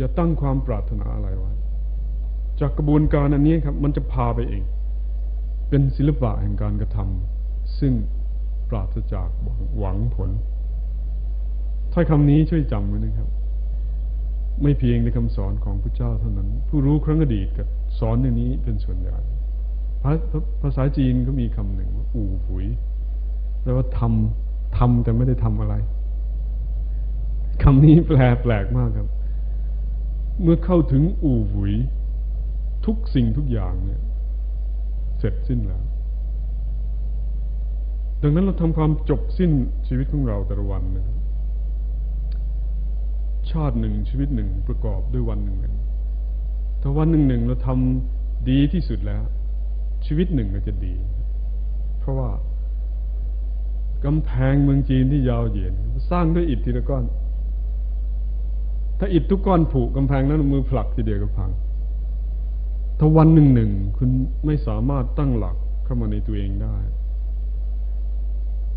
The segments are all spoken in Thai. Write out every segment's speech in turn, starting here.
อย่าตั้งความปรารถนาอะไรไว้ จากกระบวนการอันนี้ครับ มันจะพาไปเอง เป็นศิลปะแห่งการกระทำซึ่งปราศจากหวังผลถ้อยคำนี้ช่วยจำไว้นะครับ ไม่เพียงในคำสอนของพระเจ้าเท่านั้น ผู้รู้ครั้งอดีตกับสอนอย่างนี้เป็นส่วนใหญ่ภาษาจีนก็มีคำหนึ่งว่าอู่หุยแปลว่าทำทำแต่ไม่ได้ทำอะไรคำนี้แปลแปลกมากครับ เมื่อเข้าถึงอู่หุย ทุกสิ่งทุกอย่างเนี่ย เสร็จสิ้นแล้ว ดังนั้นเราทำความจบสิ้นชีวิตของเราแต่ละวันนะครับชาติหนึ่งชีวิตหนึ่งประกอบด้วยวันหนึ่งหนึ่งถ้าวันหนึ่งหนึ่งเราทำดีที่สุดแล้ว ชีวิตหนึ่งก็จะดี เพราะว่ากำแพงเมืองจีนที่ยาวเหยียดสร้างด้วยอิฐทีละก้อน ถ้าอิฐทุกก้อนผุกำแพงนั้นมือผลักทีเดียวก็พังถ้าวันหนึ่งหนึ่งคุณไม่สามารถตั้งหลักเข้ามาในตัวเองได้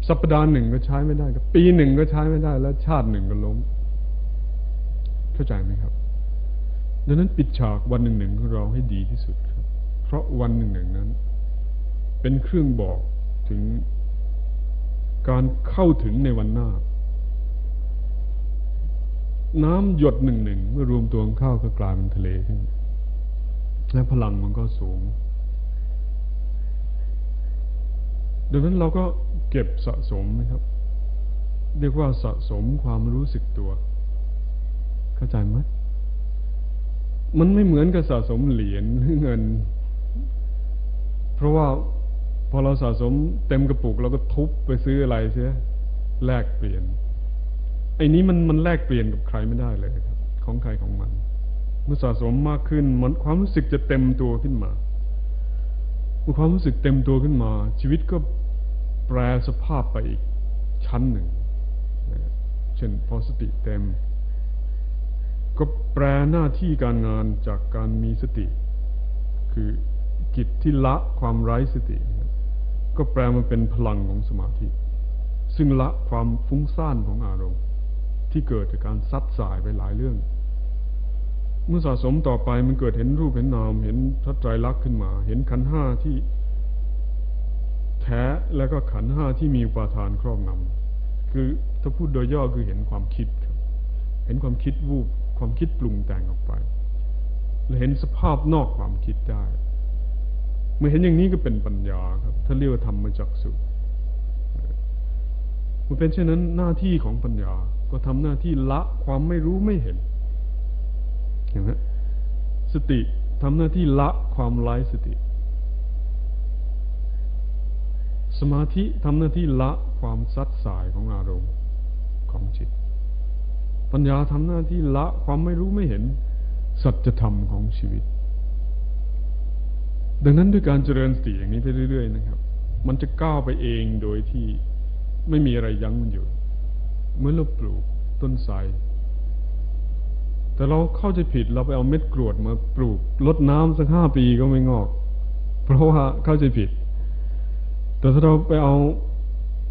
สัปดาห์หนึ่งก็ใช้ไม่ได้กับปีหนึ่งก็ใช้ไม่ได้ แล้วชาติหนึ่งก็ล้ม เข้าใจไหมครับ ดังนั้นปิดฉากวันหนึ่งหนึ่งของเราให้ดีที่สุดครับ เพราะวันหนึ่งหนึ่งนั้น เป็นเครื่องบอกถึงการเข้าถึงในวันหน้า น้ำหยดหนึ่งหนึ่งเมื่อรวมตัวเข้าก็กลายเป็นทะเลขึ้น และพลังมันก็สูง ดังนั้นเราก็เก็บสะสมนะครับ เรียกว่าสะสมความรู้สึกตัว เข้าใจไหมมันไม่เหมือนกับสะสมเหรียญหรือเงิน เพราะว่าพอเราสะสมเต็มกระปุกเราก็ทุบไปซื้ออะไรเสียแลกเปลี่ยน ไอ้นี้มันมันแลกเปลี่ยนกับใครไม่ได้เลยครับ ของใครของมัน เมื่อสะสมมากขึ้นมันความรู้สึกจะเต็มตัวขึ้นมาเมื่อความรู้สึกเต็มตัวขึ้นมา ชีวิตก็แปลสภาพไปอีกชั้นหนึ่งเช่นพอสติเต็ม ก็แปลหน้าที่การงานจากการมีสติ คือกิจที่ละความไร้สติ ก็แปลมาเป็นพลังของสมาธิ ซึ่งละความฟุ้งซ่านของอารมณ์ ที่เกิดจากการซัดสายไปหลายเรื่อง เมื่อสะสมต่อไปมันเกิดเห็นรูปเห็นนาม เห็นทัศไตรลักษณ์ขึ้นมา เห็นขันห้าที่แท้แล้วก็ขันห้าที่มีอุปาทานครอบงำคือถ้าพูดโดยย่อคือเห็นความคิดครับ เห็นความคิดวูบความคิดปรุงแต่งออกไปและเห็นสภาพนอกความคิดได้ เมื่อเห็นอย่างนี้ก็เป็นปัญญาครับถ้าเรียกว่าธรรมจักสุมันเป็นเช่นนั้นหน้าที่ของปัญญา ก็ทำหน้าที่ละความไม่รู้ไม่เห็นเห็นไหมสติทำหน้าที่ละความไร้สติ สมาธิทำหน้าที่ละความซัดสายของอารมณ์ของจิต ปัญญาทำหน้าที่ละความไม่รู้ไม่เห็น สัจธรรมของชีวิต ดังนั้นด้วยการเจริญสติอย่างนี้ไปเรื่อย ๆ นะครับ มันจะก้าวไปเองโดยที่ไม่มีอะไรยั้งมันอยู่ เมื่อเราปลูกต้นไทรแต่เราเข้าใจผิดเราไปเอาเม็ดกรวดมาปลูกลดน้ำสักห้าปีก็ไม่งอก เพราะว่าเข้าใจผิด แต่ถ้าเราไปเอา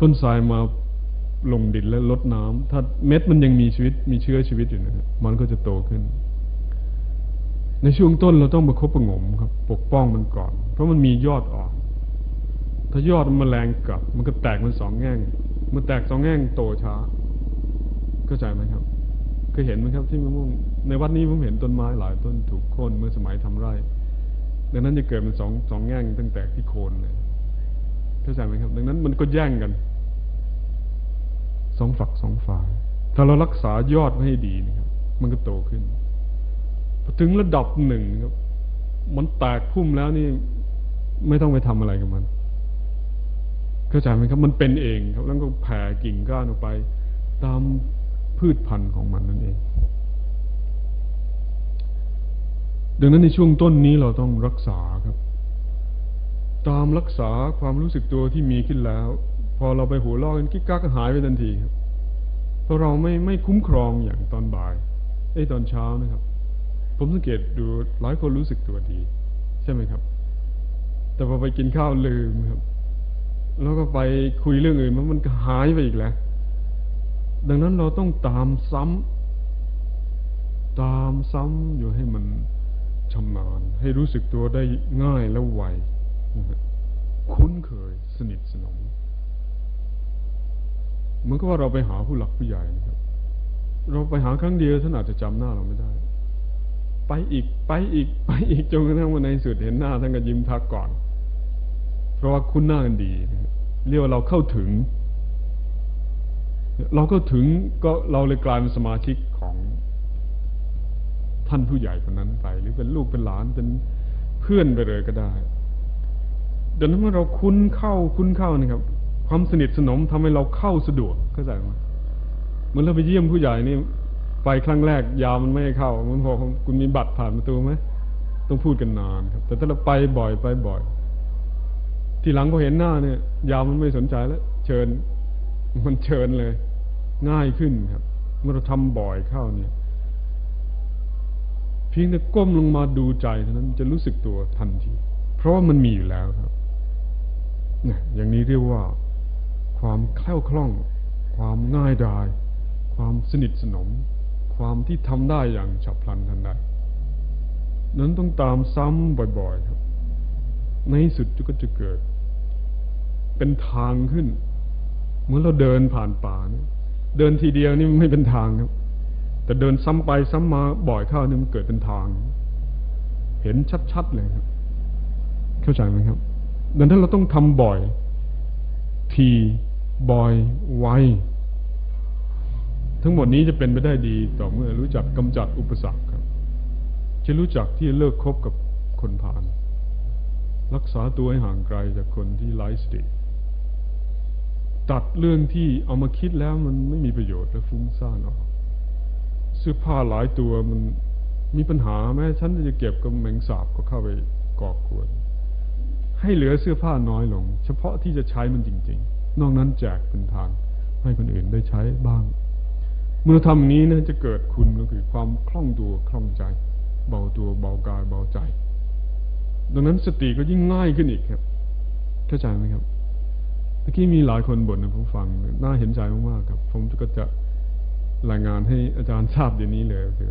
ต้นไทรมาลงดินและลดน้ำถ้าเม็ดมันยังมีชีวิตมีเชื้อชีวิตอยู่นะครับมันก็จะโตขึ้น ในช่วงต้นเราต้องประคบประงมครับ ปกป้องมันก่อน เพราะมันมียอดออกถ้ายอดมันแรงกัดมันก็แตกเป็นสองแง่ง มันแตกสองแง่งโตช้า เข้าใจไหมครับเคยเห็นไหมครับที่มะม่วงในวัดนี้ผมเห็นต้นไม้หลายต้นถูกโค่นเมื่อสมัยทำไร่ดังนั้นจะเกิดเป็นสองสองแง่งตั้งแต่ที่โคนเลยเข้าใจไหมครับ ดังนั้นมันก็แย่งกันสองฝักสองฝ่ายถ้าเรารักษายอดให้ดีนะครับ มันก็โตขึ้นพอถึงระดับหนึ่งครับ มันแตกพุ่มแล้วนี่ไม่ต้องไปทำอะไรกับมัน เข้าใจไหมครับ มันเป็นเองครับ แล้วก็แผ่กิ่งก้านออกไป ตาม พืชพันธุ์ของมันนั่นเอง ดังนั้นในช่วงต้นนี้เราต้องรักษาครับ ตามรักษาความรู้สึกตัวที่มีขึ้นแล้ว พอเราไปหัวลอกกันกิ๊กกักหายไปทันทีครับ เพราะเราไม่ไม่คุ้มครองอย่างตอนบ่ายไอ้ตอนเช้านะครับ ผมสังเกตดูหลายคนรู้สึกตัวดี ใช่ไหมครับ แต่พอไปกินข้าวลืมครับ แล้วก็ไปคุยเรื่องอื่นมันมันหายไปอีกแล้ว ดังนั้นเราต้องตามซ้ตามซ้ำอยู่ให้มันชำนาญ ให้รู้สึกตัวได้ง่ายและไวคุ้นเคยสนิทสนมเหมือนกับว่าเราไปหาผู้หลักผู้ใหญ่นะครับ เราไปหาครั้งเดียวท่านอาจจะจำหน้าเราไม่ได้ ไปอีกไปอีกไปอีกจนกระทั่งวันในสุดเห็นหน้าท่านก็ยิ้มทักก่อน เพราะว่าคุ้นหน้ากันดีเรียกว่าเราเข้าถึง เราก็ถึงก็เราเลยกลายเป็นสมาชิกของท่านผู้ใหญ่คนนั้นไป หรือเป็นลูกเป็นหลานเป็นเพื่อนไปเลยก็ได้ดังนั้นเมื่อเราคุ้นเข้าคุ้นเข้านะครับ ความสนิทสนมทำให้เราเข้าสะดวกเข้าใจไหมเหมือนเราไปเยี่ยมผู้ใหญ่นี่ไปครั้งแรกยาวมันไม่เข้า มันพอคุณมีบัตรผ่านประตูไหมต้องพูดกันนานครับ แต่ถ้าเราไปบ่อยไปบ่อย ทีหลังพอเห็นหน้าเนี่ย ยาวมันไม่สนใจแล้ว เชิญ มันเชิญเลย ง่ายขึ้นครับเมื่อเราทำบ่อยเข้าเนี่ย เพียงแต่ก้มลงมาดูใจเท่านั้นจะรู้สึกตัวทันที เพราะว่ามันมีอยู่แล้วครับนะอย่างนี้เรียกว่า ความแคล่วคล่อง ความง่ายดาย ความสนิทสนม ความที่ทำได้อย่างฉับพลันทันใดนั้นต้องตามซ้ำบ่อยๆครับ ในสุดก็จะเกิด เป็นทางขึ้น เหมือนเราเดินผ่านป่าเนี่ย เดินทีเดียวนี่มันไม่เป็นทางครับ แต่เดินซ้ำไปซ้ำมาบ่อยเข้านี่มันเกิดเป็นทาง เห็นชัดๆเลยครับ เข้าใจไหมครับ ดังนั้นเราต้องทำบ่อย ทีบ่อยไวทั้งหมดนี้จะเป็นไปได้ดีต่อเมื่อรู้จักกำจัดอุปสรรคครับ จะรู้จักที่เลิกคบกับคนผ่าน รักษาตัวให้ห่างไกลจากคนที่ไร้สติ ตัดเรื่องที่เอามาคิดแล้วมันไม่มีประโยชน์และฟุ้งซ่านออกเสื้อผ้าหลายตัวมันมีปัญหาแม้ฉันจะเก็บกับแมงสาบก็เข้าไปก่อกวนให้เหลือเสื้อผ้าน้อยลง เฉพาะที่จะใช้มันจริง ๆ นอกนั้นแจกเป็นทางให้คนอื่นได้ใช้บ้าง เมื่อทำนี้นะจะเกิดคุณก็คือความคล่องตัวคล่องใจ เบาตัวเบากายเบาใจ ดังนั้นสติก็ยิ่งง่ายขึ้นอีกครับ เข้าใจไหมครับ เมื่อกี้มีหลายคนบ่นนะผมฟังน่าเห็นใจมากๆครับ ผมก็จะรายงานให้อาจารย์ทราบเดี๋ยวนี้เลยคือ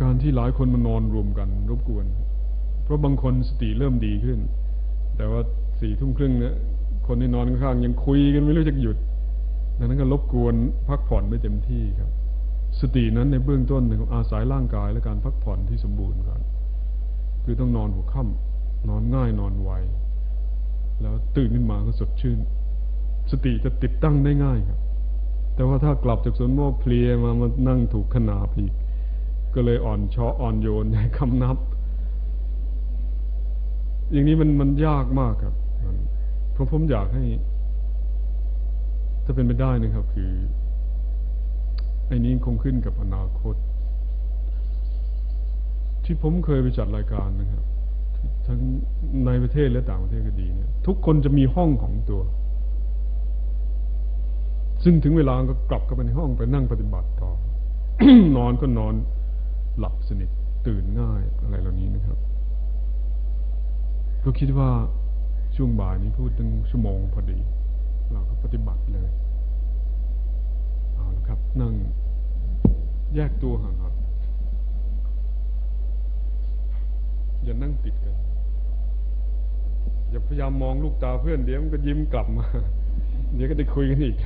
การที่หลายคนมานอนรวมกัน รบกวน เพราะบางคนสติเริ่มดีขึ้น แต่ว่าสี่ทุ่มครึ่งเนี่ยคนที่นอนข้างๆยังคุยกันไม่รู้จะหยุดดังนั้นก็รบกวนพักผ่อนไม่เต็มที่ครับ สตินั้นในเบื้องต้นนะครับอาศัยร่างกายและการพักผ่อนที่สมบูรณ์ก่อนคือต้องนอนหัวค่ำนอนง่ายนอนไว แล้วตื่นขึ้นมาก็สดชื่น สติจะติดตั้งได้ง่ายครับ แต่ว่าถ้ากลับจากสวนโมกเพลียมามานั่งถูกขนาบอีก ก็เลยอ่อนช้ออ่อนโยนให้คำนับ อย่างนี้มันมันยากมากครับเพราะผมอยากให้ ถ้าเป็นไปได้นะครับ คือไอ้นี้คงขึ้นกับอนาคต ที่ผมเคยไปจัดรายการนะครับทั้งในประเทศและต่างประเทศก็ดีเนี่ย ทุกคนจะมีห้องของตัว ซึ่งถึงเวลาก็กลับเข้าไปในห้องไปนั่งปฏิบัติต่อนอนก็นอนหลับสนิทตื่นง่ายอะไรเหล่านี้นะครับก็คิดว่าช่วงบ่ายนี้พูดตั้งชั่วโมงพอดี เราก็ปฏิบัติเลยเอาละครับ นั่งแยกตัวห่างๆอย่านั่งติดกัน อย่าพยายามมองลูกตาเพื่อนเดี๋ยวมันก็ยิ้มกลับมา เดี๋ยวก็ได้คุยกันอีก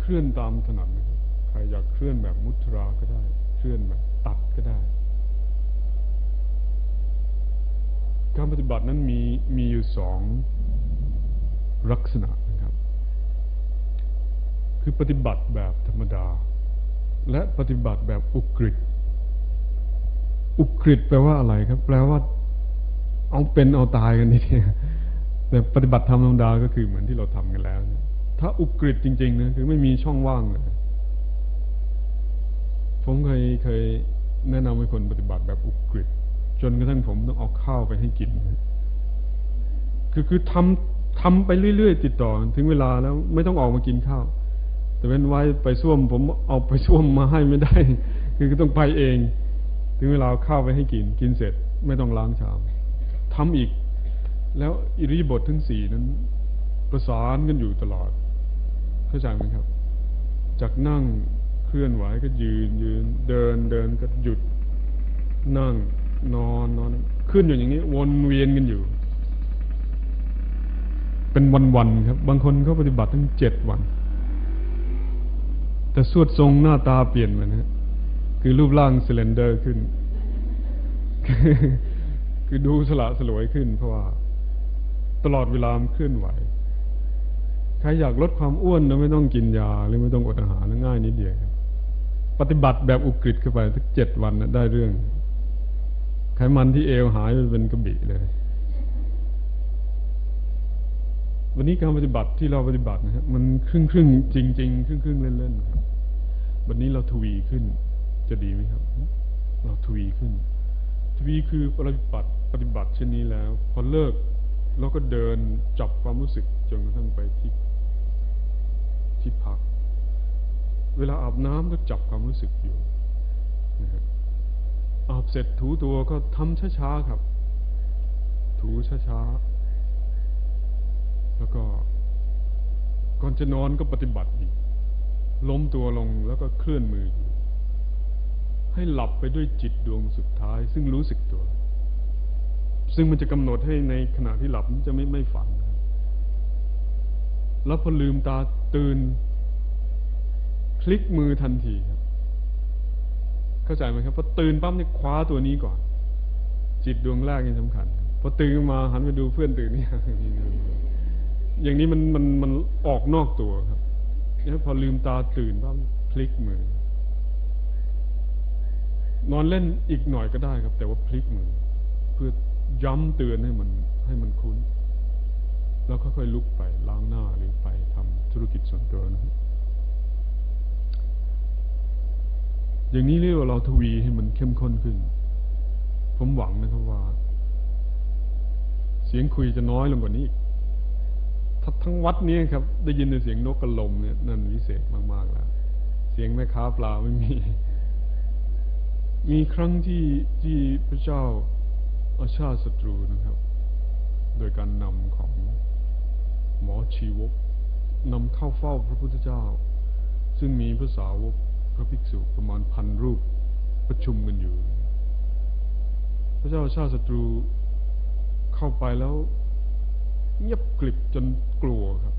เคลื่อนตามถนัดนะครับใครอยากเคลื่อนแบบมุทราก็ได้ เคลื่อนแบบตัดก็ได้ การปฏิบัตินั้นมีมีอยู่สองลักษณะนะครับ คือปฏิบัติแบบธรรมดา และปฏิบัติแบบอุกฤษ อุกฤษแปลว่าอะไรครับ แปลว่า เอาเป็นเอาตายกันทีเดียแต่ปฏิบัติธรรมธรรมดาก็คือเหมือนที่เราทำกันแล้วถ้าอุกฤษจริงๆนะคือไม่มีช่องว่างเลยผมเคยเคยแนะนำให้คนปฏิบัติแบบอุกฤษจนกระทั่งผมต้องเอาข้าวไปให้กินคือคือทำทำไปเรื่อยๆติดต่อ ถึงเวลาแล้วไม่ต้องออกมากินข้าว แต่เว้นไว้ไปส้วม ผมเอาไปส้วมมาให้ไม่ได้ คือต้องไปเอง ถึงเวลาข้าวไปให้กิน กินเสร็จไม่ต้องล้างชามทำอีก แล้วอิริยบถทั้งสี่นั้น ประสานกันอยู่ตลอด เข้าใจไหมครับ จากนั่งเคลื่อนไหวก็ยืนยืนเดินเดินก็หยุด นั่งนอนนอนขึ้นอยู่อย่างนี้ วนเวียนกันอยู่ เป็นวันๆครับ บางคนเขาปฏิบัติทั้งเจ็ดวัน แต่สวดทรงหน้าตาเปลี่ยนไปนะ คือรูปร่างซิเลนเดอร์ขึ้น คือดูสละสลวยขึ้น เพราะว่า ตลอดเวลามันเคลื่อนไหว ใครอยากลดความอ้วนแล้วไม่ต้องกินยา หรือไม่ต้องอดอาหารง่ายนิดเดียว ปฏิบัติแบบอุกฤษเข้าไปสักเจ็ดวันนะได้เรื่อง ไขมันที่เอวหายไปเป็นกระบี่เลย วันนี้การปฏิบัติที่เราปฏิบัตินะครับมันครึ่งครึ่งจริงจริงครึ่งครึ่งเล่นเล่นครับวันนี้เราทวีขึ้น จะดีไหมครับ เราทวีขึ้น ทวีคือปฏิบัติปฏิบัติเช่นนี้แล้ว พอเลิกเราก็เดินจับความรู้สึกจนกระทั่งไปที่ที่พัก เวลาอาบน้ำก็จับความรู้สึกอยู่นะครับอาบเสร็จถูตัวก็ทำช้าๆครับ ถูช้าๆแล้วก็ก่อนจะนอนก็ปฏิบัติอีกล้มตัวลงแล้วก็เคลื่อนมืออยู่ ให้หลับไปด้วยจิตดวงสุดท้าย ซึ่งรู้สึกตัว ซึ่งมันจะกำหนดให้ในขณะที่หลับมันจะไม่ไม่ฝัน แล้วพอลืมตาตื่นพลิกมือทันทีครับ เข้าใจไหมครับพอตื่นปั๊บนี่คว้าตัวนี้ก่อน จิตดวงแรกนี่สำคัญพอตื่นขึ้นมาหันไปดูเพื่อนตื่นนี่อย่างนี้มันมันมันออกนอกตัวครับแล้วพอลืมตาตื่นปั๊บพลิกมือ นอนเล่นอีกหน่อยก็ได้ครับ แต่ว่าพลิกมือ เพื่อย้ำเตือนให้มันให้มันคุ้น แล้วค่อยๆลุกไปล้างหน้าหรือไปทำธุรกิจส่วนตัวนะครับอย่างนี้เรียกว่าเราทวีให้มันเข้มข้นขึ้น ผมหวังนะครับว่า เสียงคุยจะน้อยลงกว่านี้อีกถ้าทั้งวัดนี้ครับ ได้ยินแต่เสียงนกกระลมเนี่ยนั่นวิเศษมากๆแล้ว เสียงแม่ค้าปลาไม่มี มีครั้งที่ที่พระเจ้าอาชาติศัตรูนะครับ โดยการนำของหมอชีวกนำเข้าเฝ้าพระพุทธเจ้า ซึ่งมีภาษาวกพระภิกษุประมาณพันรูปประชุมกันอยู่ พระเจ้าชาติศัตรูเข้าไปแล้ว เงียบกลิบจนกลัวครับ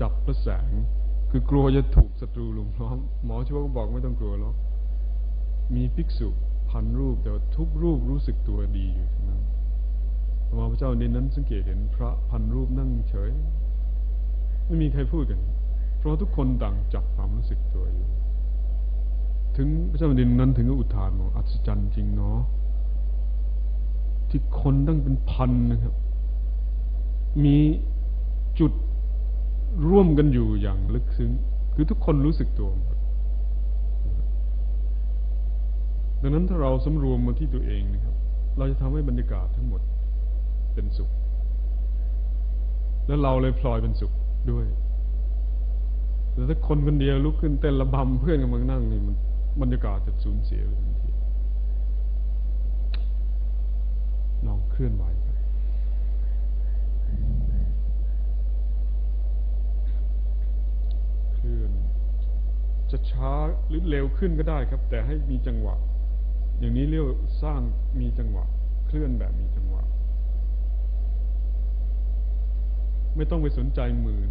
จับพระแสงคือกลัวจะถูกศัตรูลุมล้อมหมอชีวกก็บอกไม่ต้องกลัวหรอก มีภิกษุพันรูป แต่ว่าทุกรูปรู้สึกตัวดีอยู่นั้นพระพระเจ้าในนั้นสังเกตเห็นพระพันรูปนั่งเฉย ไม่มีใครพูดกัน เพราะทุกคนต่างจับความรู้สึกตัวอยู่ ถึงพระเจ้าดินนั้นถึงก็อุทานบอกอัศจรรย์จริงเนาะที่คนตั้งเป็นพันนะครับ มีจุดร่วมกันอยู่อย่างลึกซึ้ง คือทุกคนรู้สึกตัวหม ดังนั้นถ้าเราสำรวมมาที่ตัวเองนะครับ เราจะทำให้บรรยากาศทั้งหมดเป็นสุข แล้วเราเลยพลอยเป็นสุขด้วยแต่ถ้าคนคนเดียวลุกขึ้นเต้นระบำเพื่อนกำลังนั่งนี่มันบรรยากาศจะสูญเสียไปทันทีลองเคลื่อนไหวเคลื่อน จะช้าหรือเร็วขึ้นก็ได้ครับ แต่ให้มีจังหวะ อย่างนี้เรียกสร้างมีจังหวะ เคลื่อนแบบมีจังหวะ ไม่ต้องไปสนใจมือ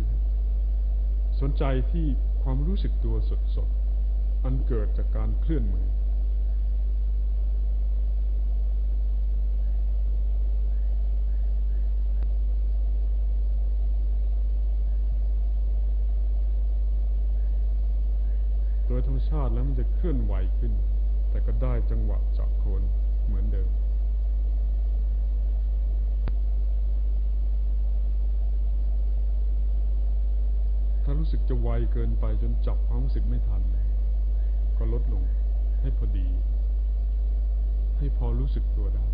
สนใจที่ความรู้สึกตัวสดๆ อันเกิดจากการเคลื่อนมือ โดยธรรมชาติแล้วมันจะเคลื่อนไหวขึ้น แต่ก็ได้จังหวะจากโคนเหมือนเดิม ถ้ารู้สึกจะไวเกินไปจนจับความรู้สึกไม่ทัน ก็ลดลงให้พอดี ให้พอรู้สึกตัวได้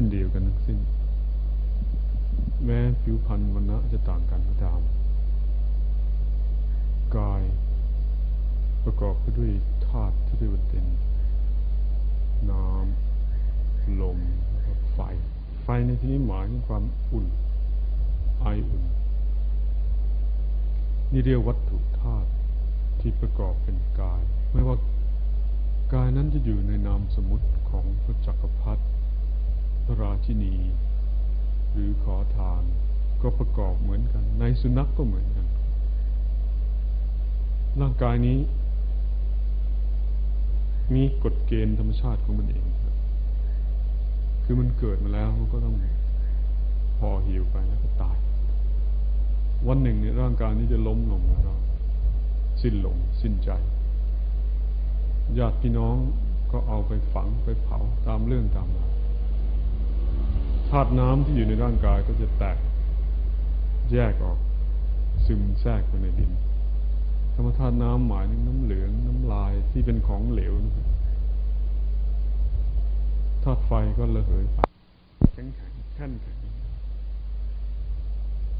ช่นเดียวกันทั้งสิ้น แม้ผิวพรรณวันณะจะต่างกันก็ตามกาย ประกอบไปด้วยธาตุที่เรียกว่าเป็นน้ำลมแล้วไฟ ไฟในที่นี้หมายถึงความอุ่น ไออุ่น นี่เรียกวัตถุธาตุที่ประกอบเป็นกาย ไม่ว่ากายนั้นจะอยู่ในนามสมมติของพระจักรพรรดิ ระราชินี หรือขอทานก็ประกอบเหมือนกัน ในสุนัขกก็เหมือนกัน ร่างกายนี้ มีกฎเกณฑ์ธรรมชาติของมันเองครับคือมันเกิดมาแล้วมันก็ต้องพอหิวไปแล้วก็ตาย วันหนึ่งเนี่ยร่างกายนี้จะล้มลงแล้ว สิ้นลมสิ้นใจญาติพี่น้องก็เอาไปฝังไปเผาตามเรื่องตามราว ธาตุน้ำที่อยู่ในร่างกายก็จะแตก แยกออกซึมแทรกไปในดินธรรมธาตุน้ำหมายถึงน้ำเหลืองน้ำลายที่เป็นของเหลวธาตุไฟก็ระเหยไปแข็งแข็งแข็งแข็ง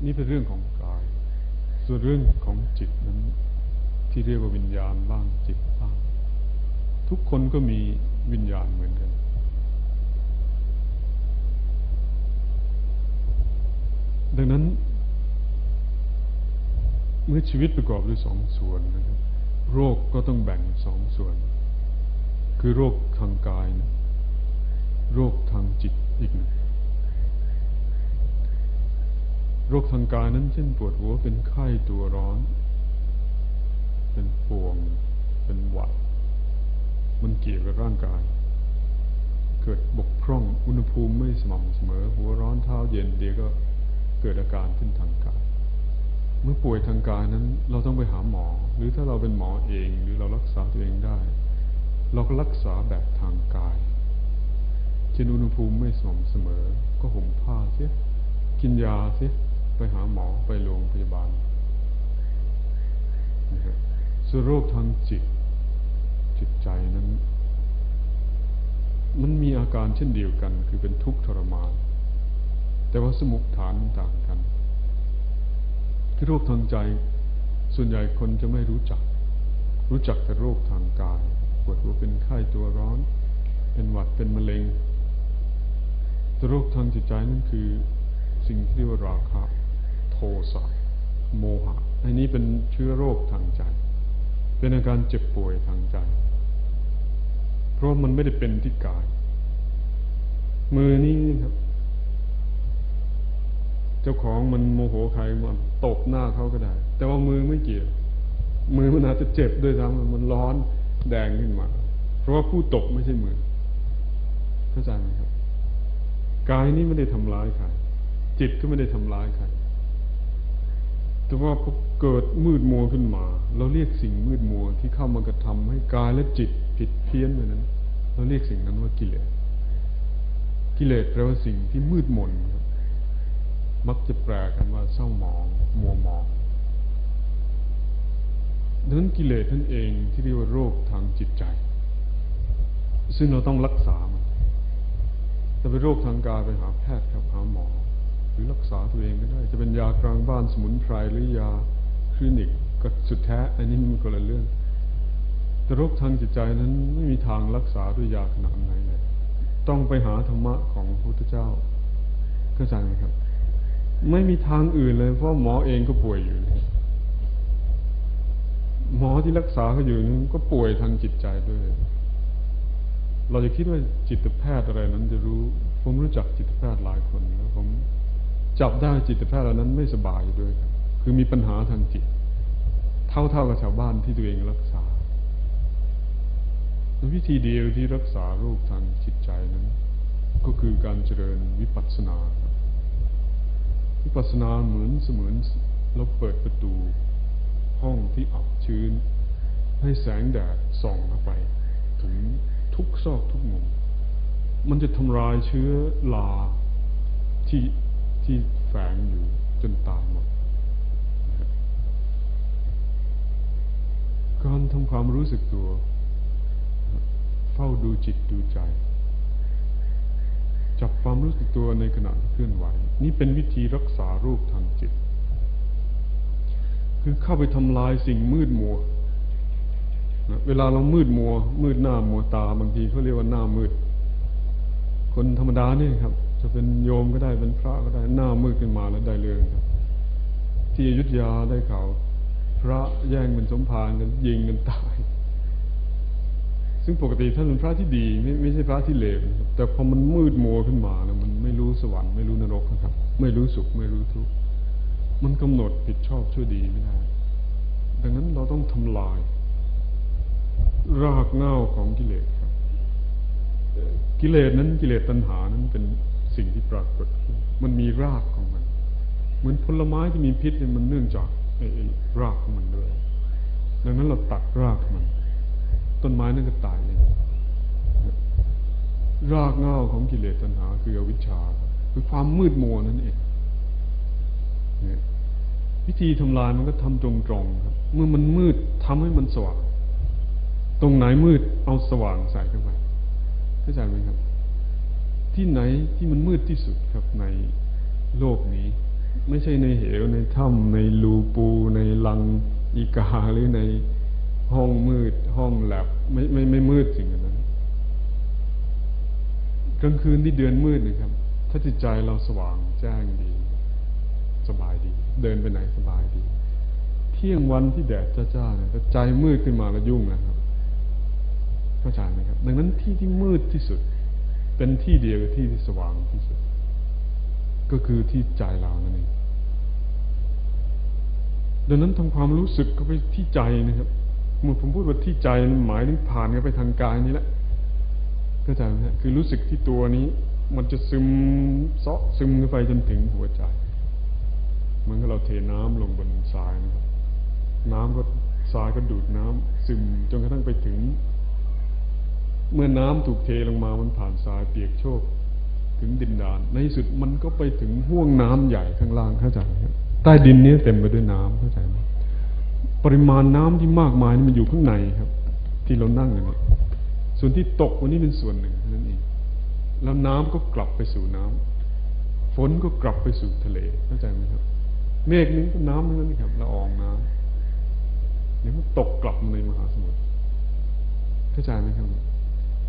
นี่เป็นเรื่องของกาย ส่วนเรื่องของจิตนั้น ที่เรียกว่าวิญญาณบ้างจิตบ้าง ทุกคนก็มีวิญญาณเหมือนกัน ดังนั้น เมื่อชีวิตประกอบด้วยสองส่วนนะครับโรคก็ต้องแบ่งสองส่วน คือโรคทางกายโรคทางจิตอีกหนึ่งโรคทางกายนั้นเช่นปวดหัวเป็นไข้ตัวร้อน เป็นป่วง เป็นหวัด มันเกี่ยวกับร่างกาย เกิดบกพร่องอุณหภูมิไม่สม่ำเสมอ หัวร้อนเท้าเย็นเดี๋ยวก็ เกิดอาการขึ้นทางกาย เมื่อป่วยทางกายนั้น เราต้องไปหาหมอ หรือถ้าเราเป็นหมอเองหรือเรารักษาตัวเองได้ เราก็รักษาแบบทางกาย เช่นอุณหภูมิไม่สม่ำเสมอ ก็ห่มผ้าเสีย กินยาเสีย ไปหาหมอไปโรงพยาบาลนะครับส่วนโรคทางจิต จิตใจนั้น มันมีอาการเช่นเดียวกัน คือเป็นทุกข์ทรมาน แต่ว่าสมุกฐานต่างกันที่โรคทางใจส่วนใหญ่คนจะไม่รู้จัก รู้จักแต่โรคทางกายปวดหัวเป็นไข้ตัวร้อน เป็นหวัดเป็นมะเร็งแต่โรคทางจิตใจนั่นคือสิ่งที่เรียกว่าราคะโทสะโมหะอันนี้เป็นเชื้อโรคทางใจ เป็นอาการเจ็บป่วยทางใจ เพราะมันไม่ได้เป็นที่กาย มือนี้ครับ เจ้าของมันโมโหใครมันตบหน้าเขาก็ได้ แต่ว่ามือไม่เกี่ยว มือมันอาจจะเจ็บด้วยซ้ำมันร้อนแดงขึ้นมา เพราะว่าผู้ตกไม่ใช่มือเข้าใจไหมครับกายนี้ไม่ได้ทำร้ายใครจิตก็ไม่ได้ทำร้ายใครแต่ว่าพอเกิดมืดมัวขึ้นมา เราเรียกสิ่งมืดมัวที่เข้ามากระทำให้กายและจิตผิดเพี้ยนไปนั้น เราเรียกสิ่งนั้นว่ากิเลสกิเลสแปลว่าสิ่งที่มืดมนครั มักจะแปลกันว่าเศร้าหมอง มัวหมองดังนั้นกิเลสนั่นเองที่เรียกว่าโรคทางจิตใจ ซึ่งเราต้องรักษามันถ้าเป็นโรคทางกายไปหาแพทย์ครับหาหมอ หรือรักษาตัวเองก็ได้ จะเป็นยากลางบ้านสมุนไพรหรือยาคลินิกก็สุดแท้ อันนี้มันก็ละเรื่อง แต่โรคทางจิตใจนั้นไม่มีทางรักษาด้วยยาขนาดไหนเลยต้องไปหาธรรมะของพระพุทธเจ้าเข้าใจไหมครับ ไม่มีทางอื่นเลย เพราะหมอเองก็ป่วยอยู่หมอที่รักษาเขาอยู่นั้นก็ป่วยทางจิตใจด้วย เราจะคิดว่าจิตแพทย์อะไรนั้น จะรู้ ผมรู้จักจิตแพทย์หลายคนแล้วผมจับได้จิตแพทย์เหล่านั้นไม่สบายด้วยครับคือมีปัญหาทางจิต เท่าๆกับชาวบ้านที่ตัวเองรักษาวิธีเดียวที่รักษาโรคทางจิตใจนั้น ก็คือการเจริญวิปัสสนา วิปัสสนาเหมือนเสมือนเราเปิดประตู ห้องที่อับชื้น ให้แสงแดดส่องเข้าไป ถึงทุกซอกทุกมุม มันจะทำลายเชื้อลาที่ที่แฝงอยู่จนตายหมด การทำความรู้สึกตัว เฝ้าดูจิตดูใจ จับความรู้สึกตัวในขณะที่เคลื่อนไหว นี่เป็นวิธีรักษารูปทางจิต คือเข้าไปทำลายสิ่งมืดมัวนะเวลาเรามืดมัว มืดหน้ามัวตาบางทีเขาเรียกว่าหน้ามืด คนธรรมดาเนี่ยครับ จะเป็นโยมก็ได้เป็นพระก็ได้หน้ามืดขึ้นมาแล้วได้เรื่องครับ ที่อยุธยาได้ข่าวพระแย่งเป็นสมภารกันยิงกันตาย ซึ่งปกติท่านเป็นพระที่ดีไม่ไม่ใช่พระที่เลวแต่พอมันมืดมัวขึ้นมาแล้วมันไม่รู้สวรรค์ไม่รู้นรกนะครับ ไม่รู้สุขไม่รู้ทุกข์มันกำหนดผิดชอบชั่วดีไม่ได้ ดังนั้นเราต้องทำลาย รากเหง้าของกิเลสครับ กิเลสนั้นกิเลสตัณหานั้นเป็นสิ่งที่ปรากฏ มันมีรากของมัน เหมือนผลไม้ที่มีพิษเนี่ยมันเนื่องจากไอ้รากของมันด้วย ดังนั้นเราตัดรากมัน ต้นไม้นั่นก็ตายเองรากเหง้าของกิเลสตัณหา คืออวิชชา คือความมืดมัวนั่นเองวิธีทำลายมันก็ทำตรงๆครับ เมื่อมันมืดทำให้มันสว่าง ตรงไหนมืดเอาสว่างใส่เข้าไปเข้าใจไหมครับ ที่ไหนที่มันมืดที่สุดครับในโลกนี้ ไม่ใช่ในเหวในถ้ำในรูปู ในลังอีกาหรือใน ห้องมืด ห้องแลบไม่ไม่ไม่มืดสิ่งนั้นกลางคืนที่เดือนมืดนะครับ ถ้าจิตใจเราสว่างแจ้งดี สบายดี เดินไปไหนสบายดี เที่ยงวันที่แดดจ้าๆเนี่ยถ้าใจมืดขึ้นมาแล้วยุ่งนะครับเข้าใจไหมครับ ดังนั้นที่ที่มืดที่สุด เป็นที่เดียวกับที่ที่สว่างที่สุด ก็คือที่ใจเรานั่นเองดังนั้นทำความรู้สึกเข้าไปที่ใจนะครับ เมื่อผมพูดว่าที่ใจมันหมายถึงผ่านเข้าไปทางกายนี่แหละเข้าใจไหมครับคือรู้สึกที่ตัวนี้ มันจะซึมเซาะซึมเข้าไปจนถึงหัวใจเหมือนกับเราเทน้ำลงบนทรายนะครับ น้ำก็ทรายก็ดูดน้ำซึมจนกระทั่งไปถึง เมื่อน้ำถูกเทลงมามันผ่านทรายเปียกโชกถึงดินดาน ในที่สุดมันก็ไปถึงห่วงน้ำใหญ่ข้างล่างเข้าใจไหมครับใต้ดินนี้เต็มไปด้วยน้ำเข้าใจไหม ปริมาณน้ำที่มากมายนี่มันอยู่ข้างในครับ ที่เรานั่งกันเนี่ยส่วนที่ตกวันนี้เป็นส่วนหนึ่งเท่านั้นเองแล้วน้ำก็กลับไปสู่น้ำฝนก็กลับไปสู่ทะเลเข้าใจไหมครับ เมฆนี้ก็น้ำนั่นครับละอองน้ำเดี๋ยวมันตกกลับในมหาสมุทรเข้าใจไหมครับ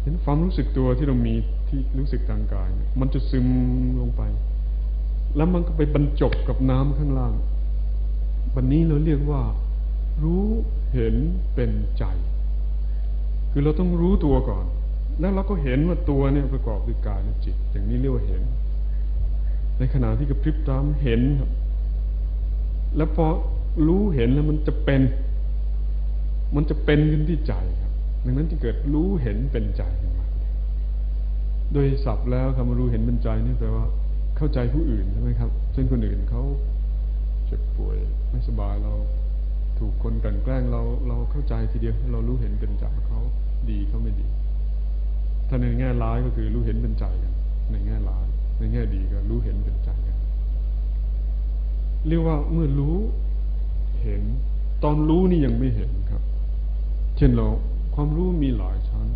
เห็นความรู้สึกตัวที่เรามีที่รู้สึกทางกายเนี่ยมันจะซึมลงไป แล้วมันก็ไปบรรจบกับน้ำข้างล่างวันนี้เราเรียกว่า รู้เห็นเป็นใจ คือเราต้องรู้ตัวก่อน แล้วเราก็เห็นว่าตัวเนี่ยประกอบด้วยกายและจิต อย่างนี้เรียกว่าเห็น ในขณะที่กระพริบตามเห็นครับแล้วพอรู้เห็นแล้วมันจะเป็น มันจะเป็นขึ้นที่ใจครับ ดังนั้นจะเกิดรู้เห็นเป็นใจขึ้นมาโดยศัพท์แล้วคำว่ารู้เห็นเป็นใจนี่แปลว่า เข้าใจผู้อื่นใช่ไหมครับ เช่นคนอื่นเขาเจ็บป่วยไม่สบายเรา ถูกคนกันแกล้งเราเราเข้าใจทีเดียวเรารู้เห็นเป็นใจเขาดีเขาไม่ดี ถ้าในแง่ร้ายก็คือรู้เห็นเป็นใจกัน ในแง่ร้าย ในแง่ดีก็รู้เห็นเป็นใจกันเรียกว่าเมื่อรู้เห็น ตอนรู้นี่ยังไม่เห็นครับ เช่นเราความรู้มีหลายชั้น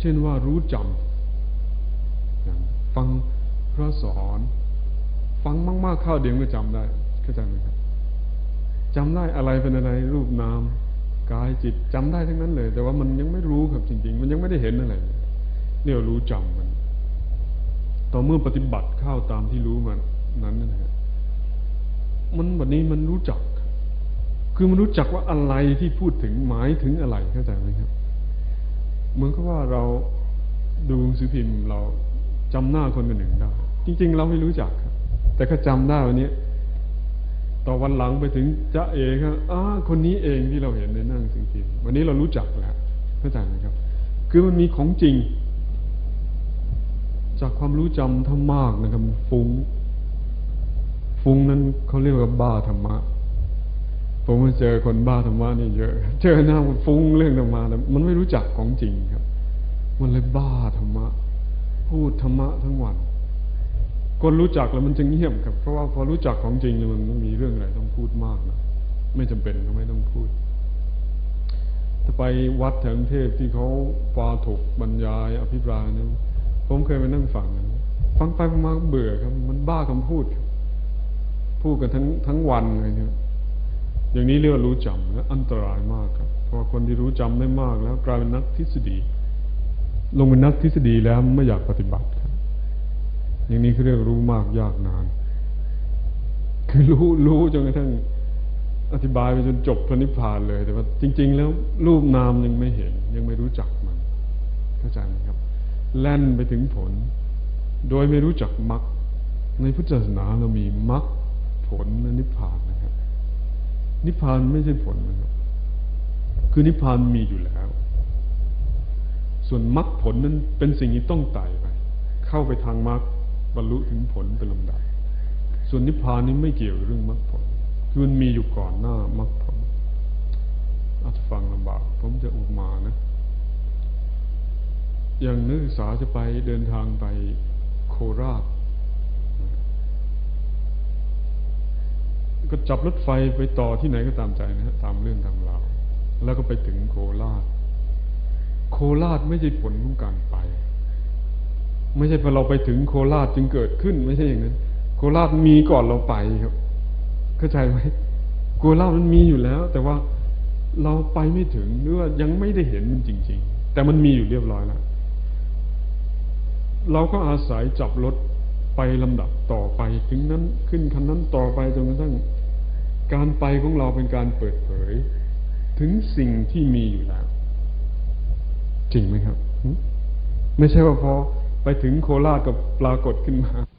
เช่นว่ารู้จำอย่าฟังพระสอน ฟังมากๆเข้าเดียวก็จำได้เข้าใจไหมครับ จำได้อะไรเป็นอะไรรูปนามกายจิตจำได้ทั้งนั้นเลย แต่ว่ามันยังไม่รู้ครับจริง ๆ มันยังไม่ได้เห็นอะไรเนี่ยรู้จำมัน ต่อเมื่อปฏิบัติเข้าตามที่รู้มันนั้นนะฮะมันวันนี้มันรู้จัก คือมันรู้จักว่าอะไรที่พูดถึงหมายถึงอะไรเข้าใจไหมครับเหมือนกับว่าเราดูสือพิมพ์เราจำหน้าคนคนหนึ่งได้ จริง ๆ เราไม่รู้จัก แต่ก็จำได้วันนี้ ต่อวันหลังไปถึงจะเองครับอ้าคนนี้เองที่เราเห็นในนั่งสือพิมพ์วันนี้เรารู้จักแล้วเข้าใจไหมครับ คือมันมีของจริง จากความรู้จำถ้ามากนะครับฟุง้งฟุ้งนั้นเขาเรียกว่าบ้าธรรมะ ผมมาเจอคนบ้าธรรมะนี่เยอะ เจอหน้ามันฟุ้งเรื่องธรรมะแล้วมันไม่รู้จักของจริงครับ มันเลยบ้าธรรมะ พูดธรรมะทั้งวัน คนรู้จักแล้วมันจะเงียบครับ เพราะว่าพอรู้จักของจริงมันม่มีเรื่องอะไรต้องพูดมากนะไม่จำเป็นก็ไม่ต้องพูด ถ้าไปวัดแถวกรุงเทพที่เขาปาถกบรรยายอภิปรายนะผมเคยไปนั่งฟังฟังไปฟังมาเบื่อครับ มันบ้าคำพูดครับพูดกันทั้งทั้งวันเลยเนี่ยอย่างนี้เรียกว่ารู้จำและอันตรายมากครับ เพราะคนที่รู้จำได้มากแล้ว กลายเป็นนักทฤษฎี ลงเป็นนักทฤษฎีแล้วไม่อยากปฏิบัติ อย่างนี้เขาเรียกรู้มากยากนาน คือรู้รู้จนกระทั่งอธิบายไปจนจบพระนิพพานเลย แต่ว่า จริง ๆ แล้วรูปนามยังไม่เห็น ยังไม่รู้จักมันเข้าใจไหมครับ แล่นไปถึงผล โดยไม่รู้จักมรรคในพุทธศาสนาเรามีมรรคผลและนิพพานนะครับ นิพพานไม่ใช่ผลนะครับ คือนิพพานมีอยู่แล้ว ส่วนมรรคผลนั้นเป็นสิ่งที่ต้องไต่ไป เข้าไปทางมรรค บรรลุถึงผลเป็นลำดับ ส่วนนิพพานนี้ไม่เกี่ยวกับเรื่องมรรคผล คือมันมีอยู่ก่อนหน้ามรรคผลอาจจะฟังลำบาก ผมจะอุปมานะ อย่างนักศึกษาจะไปเดินทางไปโคราช ก็จับรถไฟไปต่อที่ไหนก็ตามใจนะฮะตามเรื่องตามราว แล้วก็ไปถึงโคราช โคราชไม่ใช่ผลของการไป ไม่ใช่พอเราไปถึงโคราชจึงเกิดขึ้น ไม่ใช่อย่างนั้น โคราชมีก่อนเราไปครับ เข้าใจไหมโคราชมันมีอยู่แล้ว แต่ว่าเราไปไม่ถึงหรือว่ายังไม่ได้เห็นมันจริง ๆ แต่มันมีอยู่เรียบร้อยแล้วเราก็อาศัยจับรถไปลำดับต่อไป ถึงนั้นขึ้นคันนั้นต่อไปจนกระทั่งการไปของเราเป็นการเปิดเผย ถึงสิ่งที่มีอยู่แล้ว จริงไหมครับ ไม่ใช่ว่าพอ ไปถึงโคราชกับปรากฏขึ้นมา